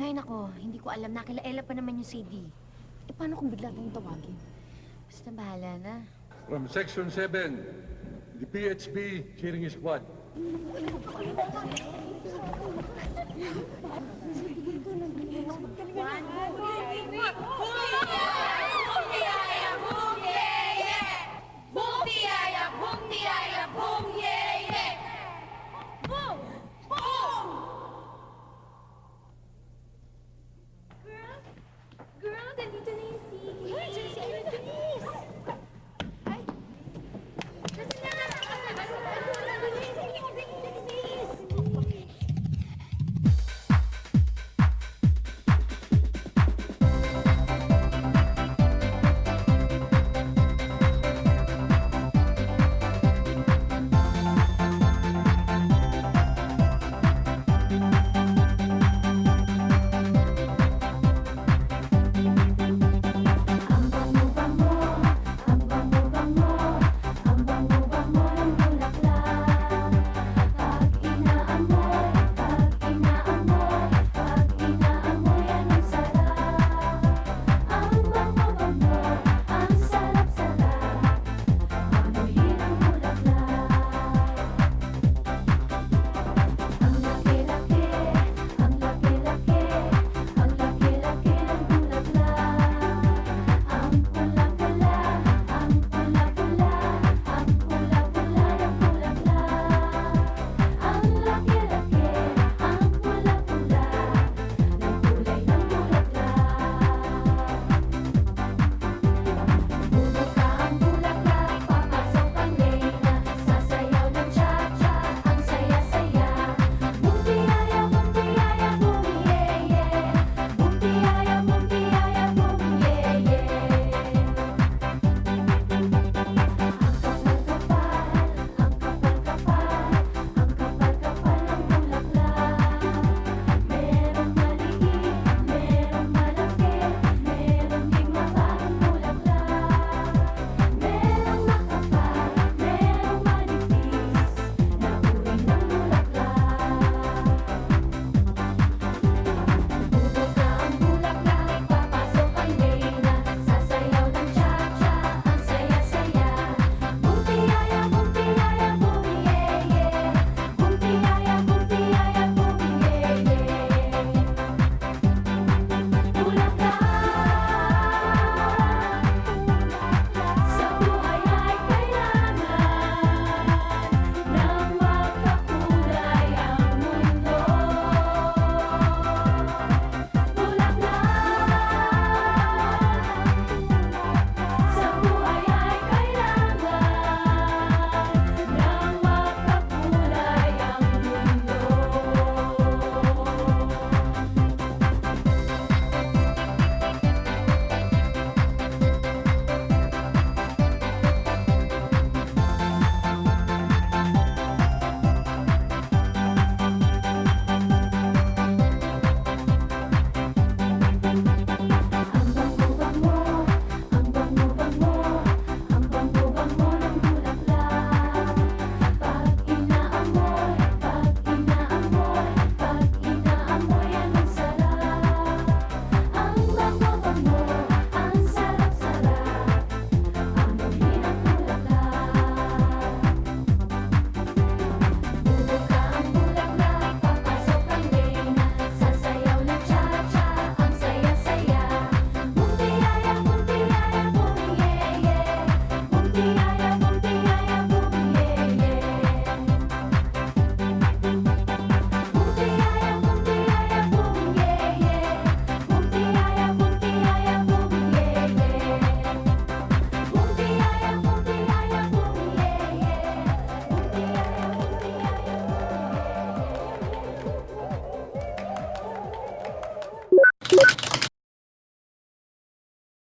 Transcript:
Ay, nako, hindi ko alam. Nakilaela pa naman yung CD. Eh, paano kung bigla tayong tawagin? Basta bahala na. From Section 7, the PHP cheering squad.